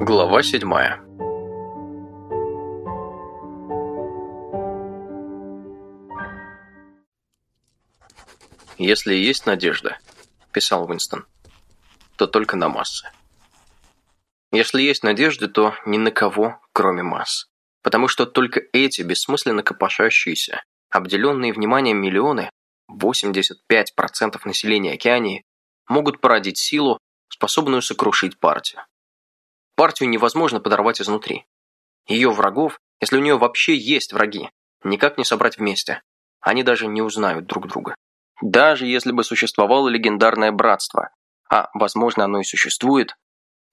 Глава седьмая «Если есть надежда», – писал Уинстон, – «то только на массы. Если есть надежды, то ни на кого, кроме масс. Потому что только эти бессмысленно копошащиеся, обделенные вниманием миллионы, 85% населения Океании, могут породить силу, способную сокрушить партию. Партию невозможно подорвать изнутри. Ее врагов, если у нее вообще есть враги, никак не собрать вместе. Они даже не узнают друг друга. Даже если бы существовало легендарное братство, а, возможно, оно и существует,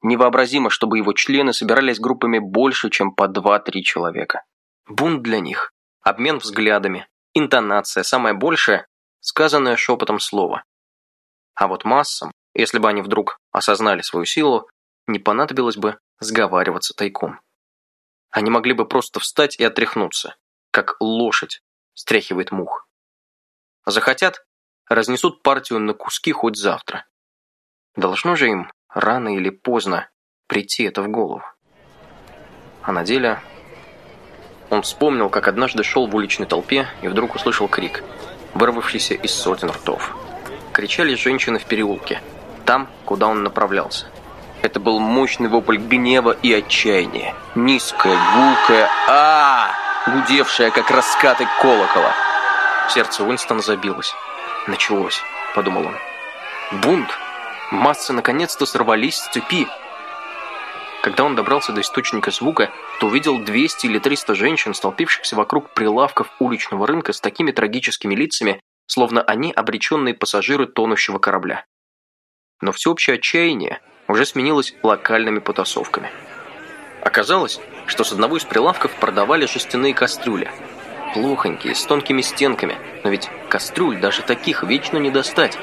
невообразимо, чтобы его члены собирались группами больше, чем по 2-3 человека. Бунт для них, обмен взглядами, интонация, самое большее – сказанное шепотом слово. А вот массам, если бы они вдруг осознали свою силу, не понадобилось бы сговариваться тайком. Они могли бы просто встать и отряхнуться, как лошадь стряхивает мух. Захотят, разнесут партию на куски хоть завтра. Должно же им рано или поздно прийти это в голову. А на деле он вспомнил, как однажды шел в уличной толпе и вдруг услышал крик, вырвавшийся из сотен ртов. Кричали женщины в переулке, там, куда он направлялся. Это был мощный вопль гнева и отчаяния. Низкая, гулкая а, -а, -а гудевшая, как раскаты колокола. Сердце Уинстона забилось. «Началось», — подумал он. «Бунт! Массы наконец-то сорвались с цепи!» Когда он добрался до источника звука, то увидел 200 или 300 женщин, столпившихся вокруг прилавков уличного рынка с такими трагическими лицами, словно они обреченные пассажиры тонущего корабля. Но всеобщее отчаяние уже сменилось локальными потасовками. Оказалось, что с одного из прилавков продавали жестяные кастрюли – плохонькие, с тонкими стенками, но ведь кастрюль даже таких вечно не достать.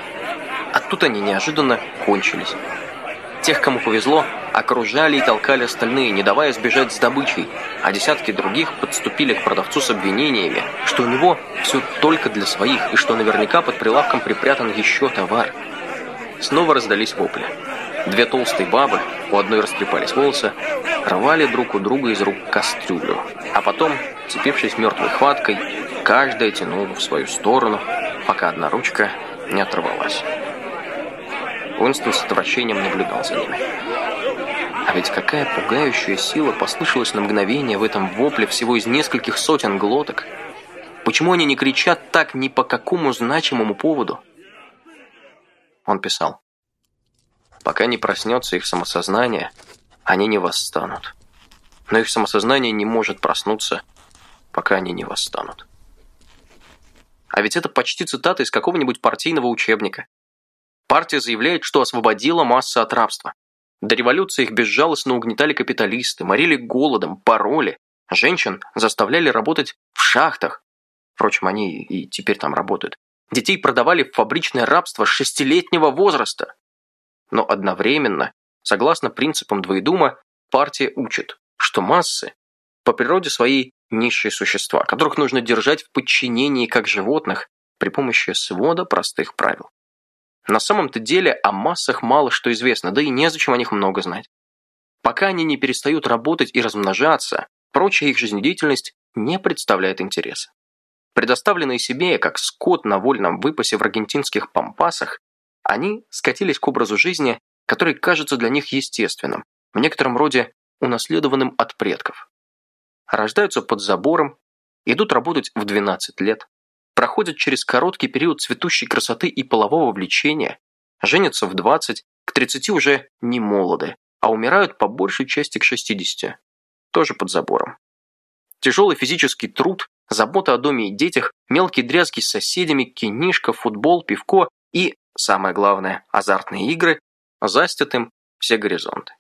А тут они неожиданно кончились. Тех, кому повезло, окружали и толкали остальные, не давая сбежать с добычей, а десятки других подступили к продавцу с обвинениями, что у него все только для своих и что наверняка под прилавком припрятан еще товар. Снова раздались вопли. Две толстые бабы, у одной растрепались волосы, рвали друг у друга из рук кастрюлю, а потом Цепившись мертвой хваткой, каждая тянула в свою сторону, пока одна ручка не оторвалась. Уинстон с отвращением наблюдал за ними. А ведь какая пугающая сила послышалась на мгновение в этом вопле всего из нескольких сотен глоток. Почему они не кричат так ни по какому значимому поводу? Он писал. Пока не проснется их самосознание, они не восстанут. Но их самосознание не может проснуться, пока они не восстанут. А ведь это почти цитата из какого-нибудь партийного учебника. Партия заявляет, что освободила массы от рабства. До революции их безжалостно угнетали капиталисты, морили голодом, пароли. Женщин заставляли работать в шахтах. Впрочем, они и теперь там работают. Детей продавали в фабричное рабство шестилетнего возраста. Но одновременно, согласно принципам двоедума, партия учит, что массы по природе своей низшие существа, которых нужно держать в подчинении как животных при помощи свода простых правил. На самом-то деле о массах мало что известно, да и незачем о них много знать. Пока они не перестают работать и размножаться, прочая их жизнедеятельность не представляет интереса. Предоставленные себе, как скот на вольном выпасе в аргентинских пампасах, они скатились к образу жизни, который кажется для них естественным, в некотором роде унаследованным от предков рождаются под забором, идут работать в 12 лет, проходят через короткий период цветущей красоты и полового влечения, женятся в 20, к 30 уже не молоды, а умирают по большей части к 60, тоже под забором. Тяжелый физический труд, забота о доме и детях, мелкие дрязги с соседями, кинишка, футбол, пивко и, самое главное, азартные игры застят им все горизонты.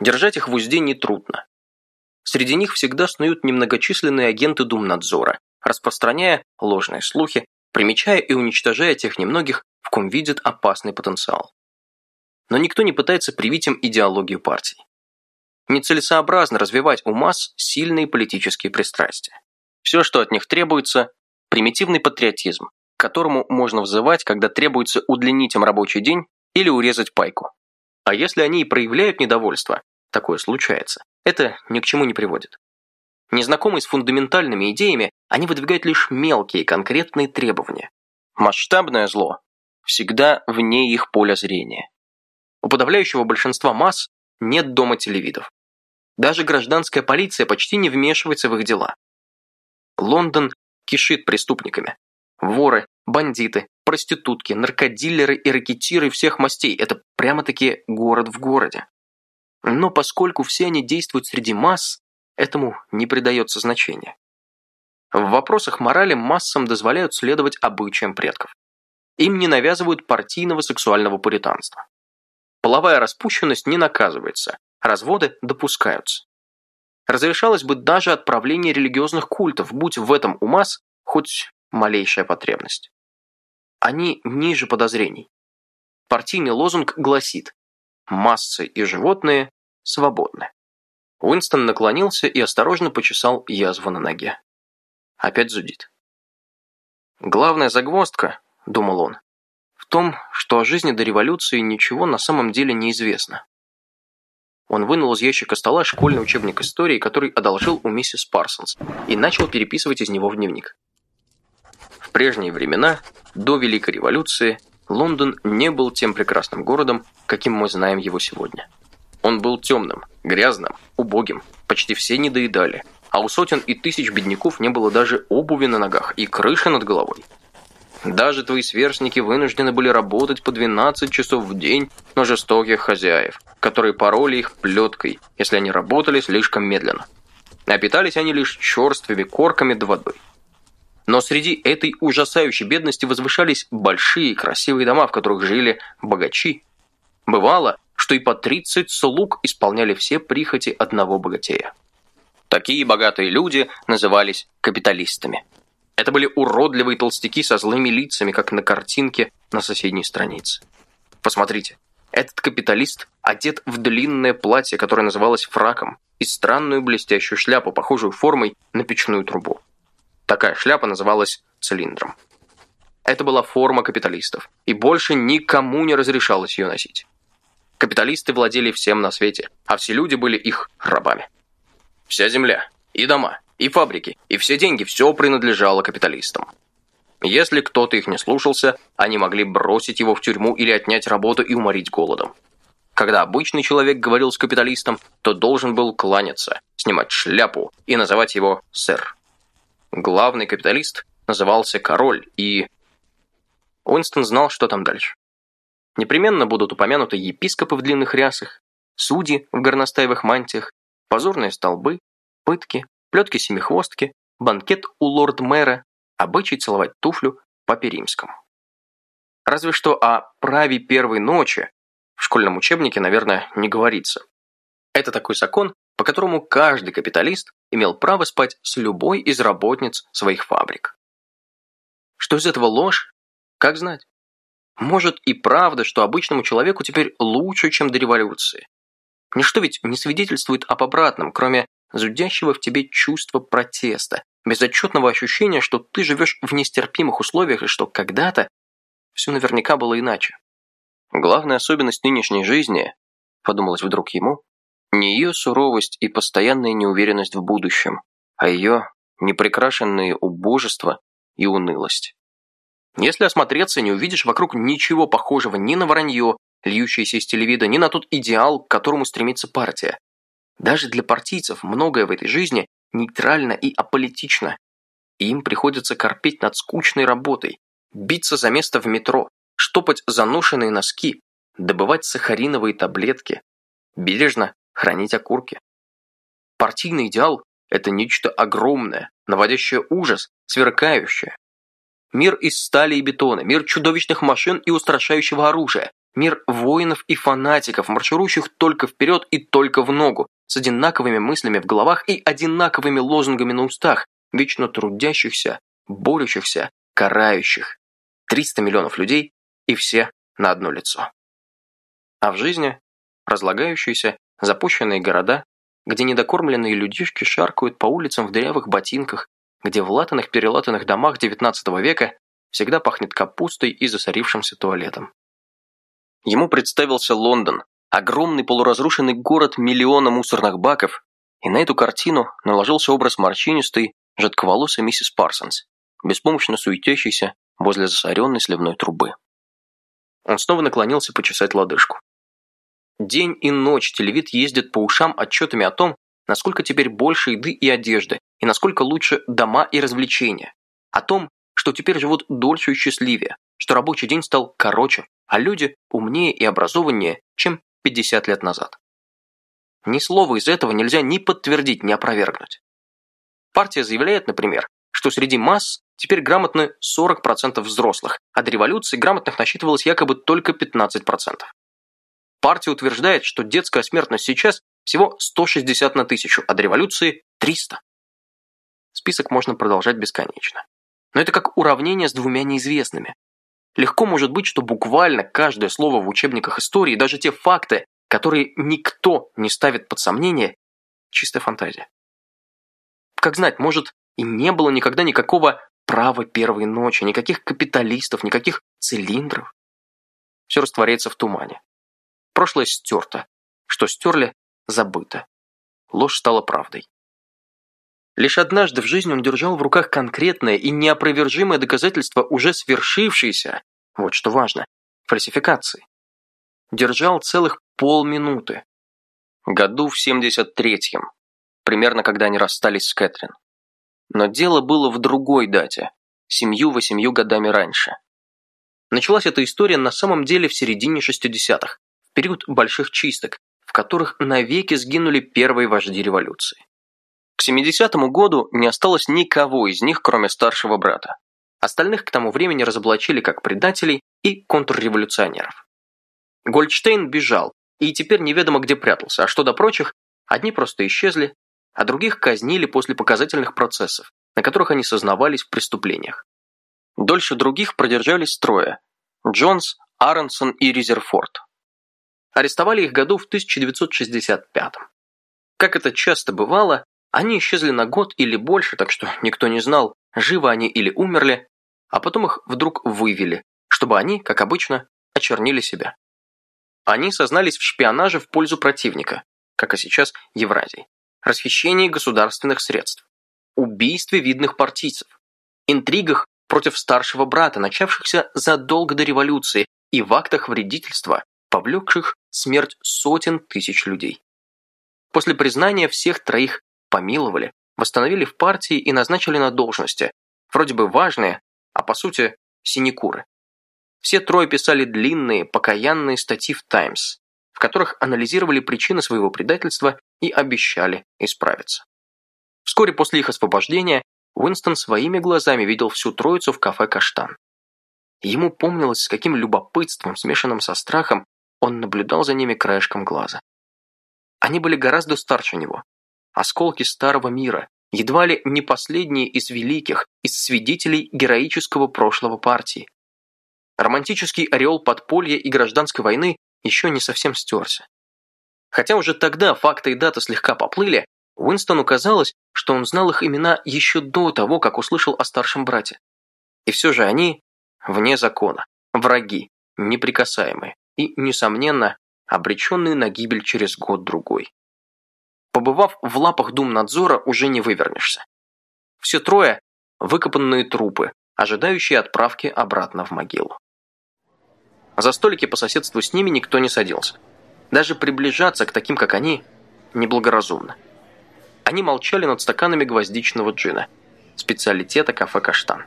Держать их в узде нетрудно. Среди них всегда снуют немногочисленные агенты Думнадзора, распространяя ложные слухи, примечая и уничтожая тех немногих, в ком видят опасный потенциал. Но никто не пытается привить им идеологию партий. Нецелесообразно развивать у масс сильные политические пристрастия. Все, что от них требуется – примитивный патриотизм, которому можно взывать, когда требуется удлинить им рабочий день или урезать пайку. А если они и проявляют недовольство, такое случается, это ни к чему не приводит. Незнакомые с фундаментальными идеями, они выдвигают лишь мелкие конкретные требования. Масштабное зло всегда вне их поля зрения. У подавляющего большинства масс нет дома телевидов. Даже гражданская полиция почти не вмешивается в их дела. Лондон кишит преступниками. Воры, бандиты, проститутки, наркодилеры и ракетиры всех мастей – это прямо-таки город в городе. Но поскольку все они действуют среди масс, этому не придается значения. В вопросах морали массам дозволяют следовать обычаям предков. Им не навязывают партийного сексуального пуританства. Половая распущенность не наказывается, разводы допускаются. Разрешалось бы даже отправление религиозных культов, будь в этом у масс хоть малейшая потребность. Они ниже подозрений. Партийный лозунг гласит «Массы и животные свободны». Уинстон наклонился и осторожно почесал язву на ноге. Опять зудит. «Главная загвоздка», — думал он, — «в том, что о жизни до революции ничего на самом деле не известно». Он вынул из ящика стола школьный учебник истории, который одолжил у миссис Парсонс, и начал переписывать из него в дневник. В прежние времена, до Великой революции, Лондон не был тем прекрасным городом, каким мы знаем его сегодня. Он был темным, грязным, убогим, почти все недоедали, а у сотен и тысяч бедняков не было даже обуви на ногах и крыши над головой. Даже твои сверстники вынуждены были работать по 12 часов в день на жестоких хозяев, которые пороли их плеткой, если они работали слишком медленно. А питались они лишь черствыми корками да водой. Но среди этой ужасающей бедности возвышались большие красивые дома, в которых жили богачи. Бывало, что и по 30 слуг исполняли все прихоти одного богатея. Такие богатые люди назывались капиталистами. Это были уродливые толстяки со злыми лицами, как на картинке на соседней странице. Посмотрите, этот капиталист одет в длинное платье, которое называлось фраком, и странную блестящую шляпу, похожую формой на печную трубу. Такая шляпа называлась цилиндром. Это была форма капиталистов, и больше никому не разрешалось ее носить. Капиталисты владели всем на свете, а все люди были их рабами. Вся земля, и дома, и фабрики, и все деньги, все принадлежало капиталистам. Если кто-то их не слушался, они могли бросить его в тюрьму или отнять работу и уморить голодом. Когда обычный человек говорил с капиталистом, то должен был кланяться, снимать шляпу и называть его «сэр». Главный капиталист назывался король и... Уинстон знал, что там дальше. Непременно будут упомянуты епископы в длинных рясах, судьи в горностаевых мантиях, позорные столбы, пытки, плетки-семихвостки, банкет у лорд-мэра, обычай целовать туфлю по римскому. Разве что о праве первой ночи в школьном учебнике, наверное, не говорится. Это такой закон, по которому каждый капиталист имел право спать с любой из работниц своих фабрик. Что из этого ложь? Как знать? Может и правда, что обычному человеку теперь лучше, чем до революции. Ничто ведь не свидетельствует об обратном, кроме зудящего в тебе чувства протеста, безотчетного ощущения, что ты живешь в нестерпимых условиях и что когда-то все наверняка было иначе. Главная особенность нынешней жизни, подумалось вдруг ему, не ее суровость и постоянная неуверенность в будущем, а ее непрекрашенные убожество и унылость. Если осмотреться, не увидишь вокруг ничего похожего ни на вранье, льющееся из телевида, ни на тот идеал, к которому стремится партия. Даже для партийцев многое в этой жизни нейтрально и аполитично. И им приходится корпеть над скучной работой, биться за место в метро, штопать заношенные носки, добывать сахариновые таблетки, бережно хранить окурки. Партийный идеал – это нечто огромное, наводящее ужас, сверкающее, Мир из стали и бетона, мир чудовищных машин и устрашающего оружия, мир воинов и фанатиков, марширующих только вперед и только в ногу, с одинаковыми мыслями в головах и одинаковыми лозунгами на устах, вечно трудящихся, борющихся, карающих. 300 миллионов людей и все на одно лицо. А в жизни разлагающиеся, запущенные города, где недокормленные людишки шаркают по улицам в дырявых ботинках, где в латаных-перелатанных домах XIX века всегда пахнет капустой и засорившимся туалетом. Ему представился Лондон, огромный полуразрушенный город миллиона мусорных баков, и на эту картину наложился образ морщинистой, жидковолосой миссис Парсонс, беспомощно суетящейся возле засоренной сливной трубы. Он снова наклонился почесать лодыжку. День и ночь телевид ездит по ушам отчетами о том, насколько теперь больше еды и одежды, и насколько лучше дома и развлечения. О том, что теперь живут дольше и счастливее, что рабочий день стал короче, а люди умнее и образованнее, чем 50 лет назад. Ни слова из этого нельзя ни подтвердить, ни опровергнуть. Партия заявляет, например, что среди масс теперь грамотны 40% взрослых, а до революции грамотных насчитывалось якобы только 15%. Партия утверждает, что детская смертность сейчас всего 160 на тысячу, а до революции 300. Список можно продолжать бесконечно. Но это как уравнение с двумя неизвестными. Легко может быть, что буквально каждое слово в учебниках истории, даже те факты, которые никто не ставит под сомнение, чистая фантазия. Как знать, может, и не было никогда никакого права первой ночи, никаких капиталистов, никаких цилиндров. Все растворяется в тумане. Прошлое стерто. Что стерли, забыто. Ложь стала правдой. Лишь однажды в жизни он держал в руках конкретное и неопровержимое доказательство уже свершившейся, вот что важно, фальсификации. Держал целых полминуты. Году в 73-м, примерно когда они расстались с Кэтрин. Но дело было в другой дате, семью-восемью годами раньше. Началась эта история на самом деле в середине 60-х, в период больших чисток, в которых навеки сгинули первые вожди революции. К 70-му году не осталось никого из них, кроме старшего брата. Остальных к тому времени разоблачили как предателей и контрреволюционеров. Гольдштейн бежал, и теперь неведомо где прятался, а что до прочих, одни просто исчезли, а других казнили после показательных процессов, на которых они сознавались в преступлениях. Дольше других продержались трое – Джонс, Аронсон и Резерфорд. Арестовали их году в 1965 Как это часто бывало, они исчезли на год или больше, так что никто не знал, живы они или умерли, а потом их вдруг вывели, чтобы они, как обычно, очернили себя. Они сознались в шпионаже в пользу противника, как и сейчас Евразии, расхищении государственных средств, убийстве видных партийцев, интригах против старшего брата, начавшихся задолго до революции, и в актах вредительства, повлекших смерть сотен тысяч людей. После признания всех троих помиловали, восстановили в партии и назначили на должности, вроде бы важные, а по сути синекуры. Все трое писали длинные, покаянные статьи в «Таймс», в которых анализировали причины своего предательства и обещали исправиться. Вскоре после их освобождения Уинстон своими глазами видел всю троицу в кафе «Каштан». Ему помнилось, с каким любопытством, смешанным со страхом, он наблюдал за ними краешком глаза. Они были гораздо старше него, осколки старого мира, едва ли не последние из великих, из свидетелей героического прошлого партии. Романтический ореол подполья и гражданской войны еще не совсем стерся. Хотя уже тогда факты и даты слегка поплыли, Уинстону казалось, что он знал их имена еще до того, как услышал о старшем брате. И все же они вне закона, враги, неприкасаемые и, несомненно, обреченные на гибель через год-другой. Побывав в лапах Думнадзора, уже не вывернешься. Все трое – выкопанные трупы, ожидающие отправки обратно в могилу. За столики по соседству с ними никто не садился. Даже приближаться к таким, как они, неблагоразумно. Они молчали над стаканами гвоздичного джина, специалитета кафе «Каштан».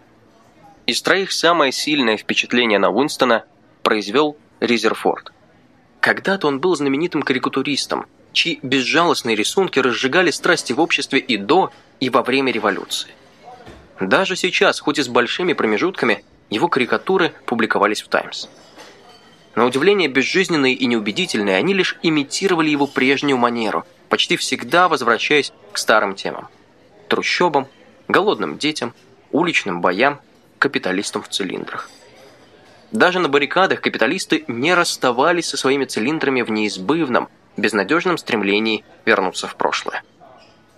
Из троих самое сильное впечатление на Уинстона произвел Резерфорд. Когда-то он был знаменитым карикатуристом – чьи безжалостные рисунки разжигали страсти в обществе и до, и во время революции. Даже сейчас, хоть и с большими промежутками, его карикатуры публиковались в «Таймс». На удивление безжизненные и неубедительные, они лишь имитировали его прежнюю манеру, почти всегда возвращаясь к старым темам. Трущобам, голодным детям, уличным боям, капиталистам в цилиндрах. Даже на баррикадах капиталисты не расставались со своими цилиндрами в неизбывном, безнадежном стремлении вернуться в прошлое.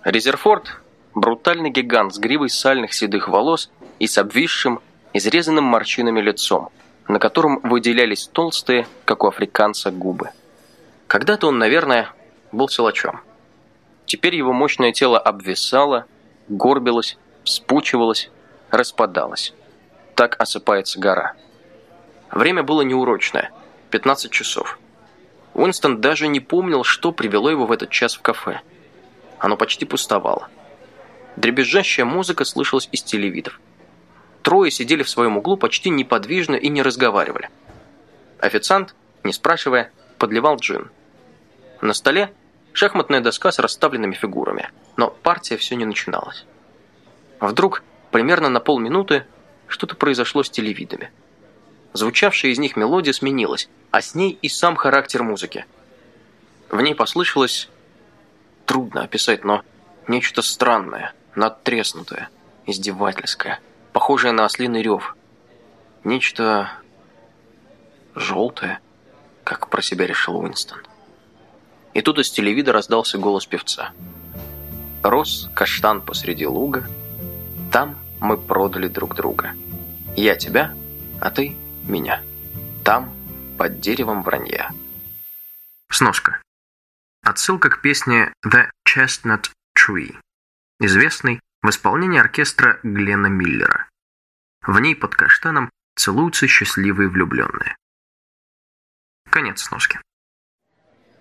Резерфорд – брутальный гигант с гривой сальных седых волос и с обвисшим, изрезанным морщинами лицом, на котором выделялись толстые, как у африканца, губы. Когда-то он, наверное, был силачом. Теперь его мощное тело обвисало, горбилось, вспучивалось, распадалось. Так осыпается гора. Время было неурочное – 15 часов. Уинстон даже не помнил, что привело его в этот час в кафе. Оно почти пустовало. Дребезжащая музыка слышалась из телевидов. Трое сидели в своем углу почти неподвижно и не разговаривали. Официант, не спрашивая, подливал джин. На столе шахматная доска с расставленными фигурами, но партия все не начиналась. Вдруг, примерно на полминуты, что-то произошло с телевидами. Звучавшая из них мелодия сменилась, а с ней и сам характер музыки. В ней послышалось, трудно описать, но нечто странное, надтреснутое, издевательское, похожее на ослиный рев. Нечто желтое, как про себя решил Уинстон. И тут из телевида раздался голос певца. «Рос каштан посреди луга, там мы продали друг друга. Я тебя, а ты меня. Там под деревом вранья». Сноска. Отсылка к песне «The Chestnut Tree», известной в исполнении оркестра Глена Миллера. В ней под каштаном целуются счастливые влюбленные. Конец сноски.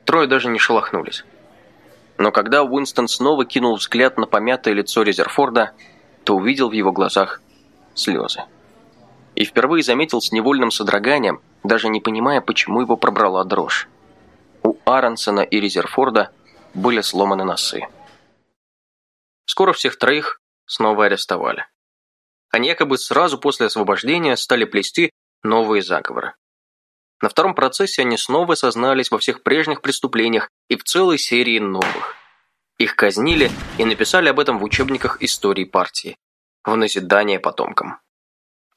Трое даже не шелохнулись. Но когда Уинстон снова кинул взгляд на помятое лицо Резерфорда, то увидел в его глазах слезы. И впервые заметил с невольным содроганием, даже не понимая, почему его пробрала дрожь. У Аронсона и Резерфорда были сломаны носы. Скоро всех троих снова арестовали. Они якобы сразу после освобождения стали плести новые заговоры. На втором процессе они снова сознались во всех прежних преступлениях и в целой серии новых. Их казнили и написали об этом в учебниках истории партии, в назидание потомкам.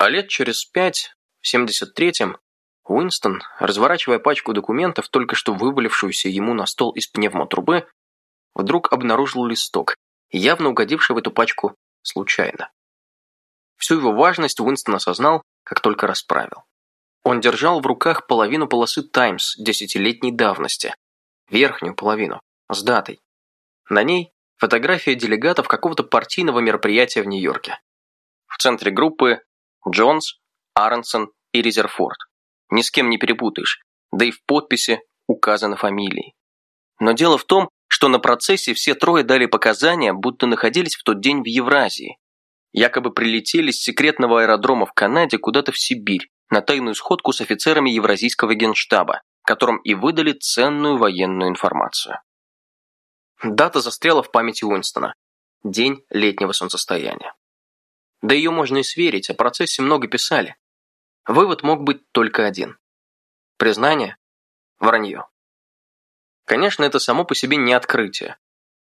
А лет через пять, в 73-м, Уинстон, разворачивая пачку документов, только что вывалившуюся ему на стол из пневмотрубы, вдруг обнаружил листок, явно угодивший в эту пачку случайно. Всю его важность Уинстон осознал, как только расправил. Он держал в руках половину полосы «Таймс» десятилетней давности. Верхнюю половину, с датой. На ней фотография делегатов какого-то партийного мероприятия в Нью-Йорке. В центре группы Джонс, Аронсон и Резерфорд. Ни с кем не перепутаешь, да и в подписи указаны фамилии. Но дело в том, что на процессе все трое дали показания, будто находились в тот день в Евразии. Якобы прилетели с секретного аэродрома в Канаде куда-то в Сибирь, на тайную сходку с офицерами Евразийского генштаба, которым и выдали ценную военную информацию. Дата застряла в памяти Уинстона. День летнего солнцестояния. Да ее можно и сверить, о процессе много писали. Вывод мог быть только один. Признание – вранье. Конечно, это само по себе не открытие.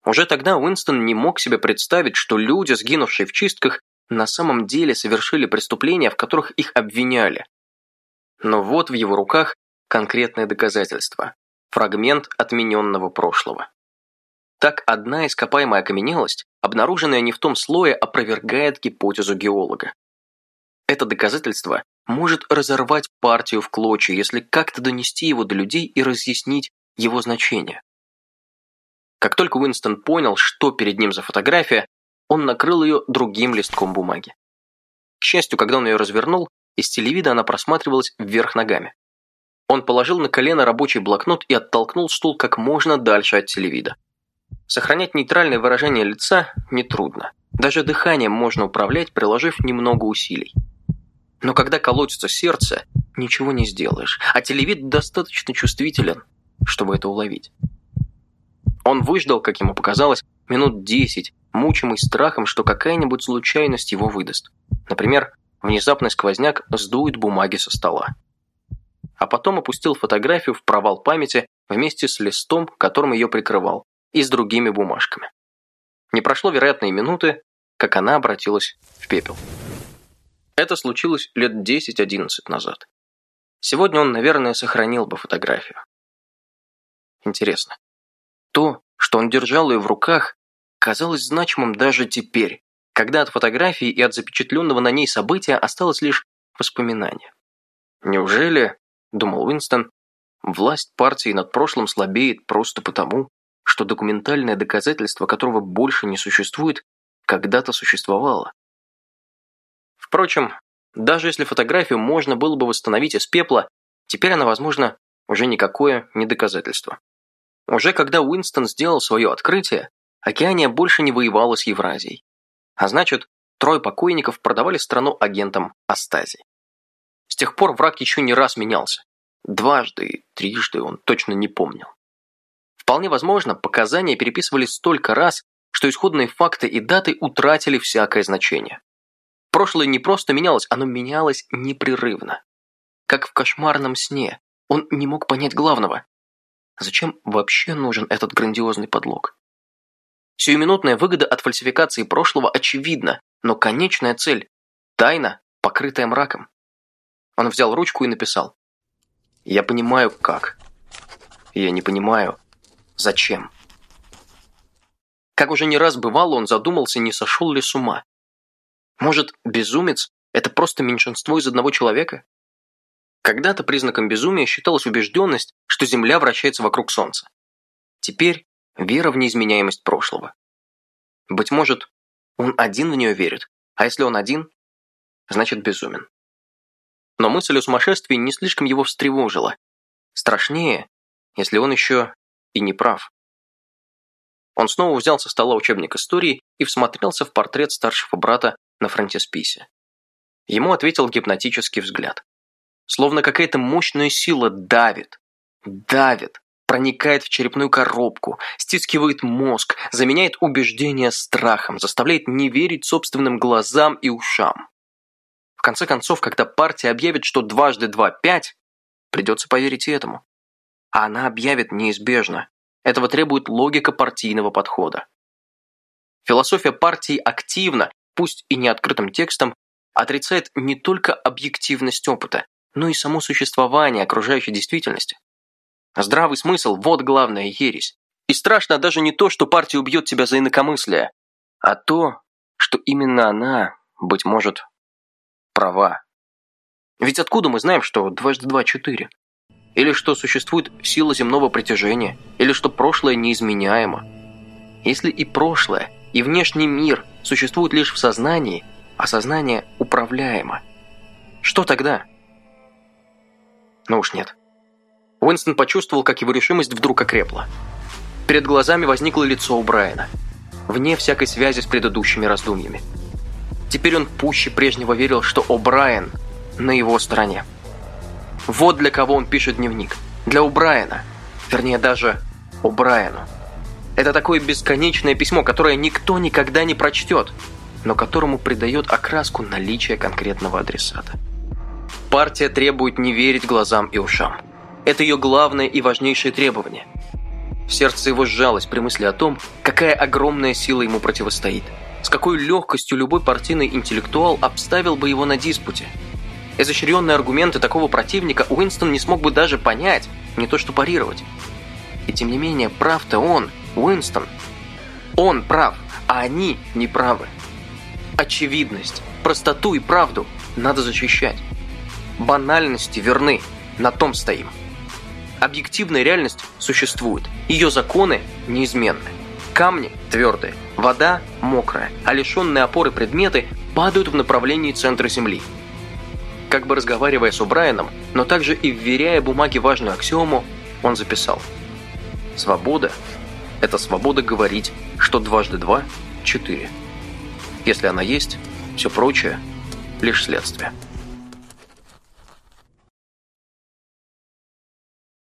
Уже тогда Уинстон не мог себе представить, что люди, сгинувшие в чистках, на самом деле совершили преступления, в которых их обвиняли. Но вот в его руках конкретное доказательство – фрагмент отмененного прошлого. Так одна ископаемая окаменелость, обнаруженная не в том слое, опровергает гипотезу геолога. Это доказательство может разорвать партию в клочья, если как-то донести его до людей и разъяснить его значение. Как только Уинстон понял, что перед ним за фотография, он накрыл ее другим листком бумаги. К счастью, когда он ее развернул, из телевида она просматривалась вверх ногами. Он положил на колено рабочий блокнот и оттолкнул стул как можно дальше от телевида. Сохранять нейтральное выражение лица нетрудно. Даже дыханием можно управлять, приложив немного усилий. Но когда колотится сердце, ничего не сделаешь, а телевид достаточно чувствителен, чтобы это уловить. Он выждал, как ему показалось, минут десять, мучимый страхом, что какая-нибудь случайность его выдаст. Например, внезапный сквозняк сдует бумаги со стола. А потом опустил фотографию в провал памяти вместе с листом, которым ее прикрывал, и с другими бумажками. Не прошло, вероятно, и минуты, как она обратилась в пепел. Это случилось лет 10-11 назад. Сегодня он, наверное, сохранил бы фотографию. Интересно, то, что он держал ее в руках, казалось значимым даже теперь, когда от фотографии и от запечатленного на ней события осталось лишь воспоминание. Неужели, думал Уинстон, власть партии над прошлым слабеет просто потому, что документальное доказательство которого больше не существует, когда-то существовало? Впрочем, даже если фотографию можно было бы восстановить из пепла, теперь она, возможно, уже никакое не доказательство. Уже когда Уинстон сделал свое открытие, Океания больше не воевала с Евразией. А значит, трое покойников продавали страну агентам Астазии. С тех пор враг еще не раз менялся. Дважды, трижды он точно не помнил. Вполне возможно, показания переписывались столько раз, что исходные факты и даты утратили всякое значение. Прошлое не просто менялось, оно менялось непрерывно. Как в кошмарном сне, он не мог понять главного. Зачем вообще нужен этот грандиозный подлог? Сиюминутная выгода от фальсификации прошлого очевидна, но конечная цель – тайна, покрытая мраком. Он взял ручку и написал. «Я понимаю, как. Я не понимаю, зачем». Как уже не раз бывало, он задумался, не сошел ли с ума. Может, безумец – это просто меньшинство из одного человека? Когда-то признаком безумия считалась убежденность, что Земля вращается вокруг Солнца. Теперь вера в неизменяемость прошлого. Быть может, он один в нее верит, а если он один, значит безумен. Но мысль о сумасшествии не слишком его встревожила. Страшнее, если он еще и не прав. Он снова взял со стола учебник истории и всмотрелся в портрет старшего брата на фронтисписе. Ему ответил гипнотический взгляд. Словно какая-то мощная сила давит, давит, проникает в черепную коробку, стискивает мозг, заменяет убеждения страхом, заставляет не верить собственным глазам и ушам. В конце концов, когда партия объявит, что дважды два – пять, придется поверить и этому. А она объявит неизбежно. Этого требует логика партийного подхода. Философия партии активно, пусть и не открытым текстом, отрицает не только объективность опыта, но и само существование окружающей действительности. Здравый смысл – вот главная ересь. И страшно даже не то, что партия убьет тебя за инакомыслие, а то, что именно она, быть может, права. Ведь откуда мы знаем, что дважды два – четыре? Или что существует сила земного притяжения? Или что прошлое неизменяемо? Если и прошлое, и внешний мир существуют лишь в сознании, а сознание управляемо, что тогда? Ну уж нет. Уинстон почувствовал, как его решимость вдруг окрепла. Перед глазами возникло лицо у Брайана, вне всякой связи с предыдущими раздумьями. Теперь он пуще прежнего верил, что О'Брайен на его стороне. Вот для кого он пишет дневник. Для О'Брайена. Вернее, даже О'Брайену. Это такое бесконечное письмо, которое никто никогда не прочтет, но которому придает окраску наличие конкретного адресата. Партия требует не верить глазам и ушам. Это ее главное и важнейшее требование. Сердце его сжалось при мысли о том, какая огромная сила ему противостоит. С какой легкостью любой партийный интеллектуал обставил бы его на диспуте. Изощренные аргументы такого противника Уинстон не смог бы даже понять, не то что парировать. И тем не менее, прав-то он, Уинстон. Он прав, а они не правы. Очевидность, простоту и правду надо защищать. Банальности верны, на том стоим. Объективная реальность существует, ее законы неизменны. Камни твердые, вода мокрая, а лишенные опоры предметы падают в направлении центра Земли. Как бы разговаривая с Убрайаном, но также и вверяя бумаге важную аксиому, он записал «Свобода – это свобода говорить, что дважды два – четыре. Если она есть, все прочее – лишь следствие».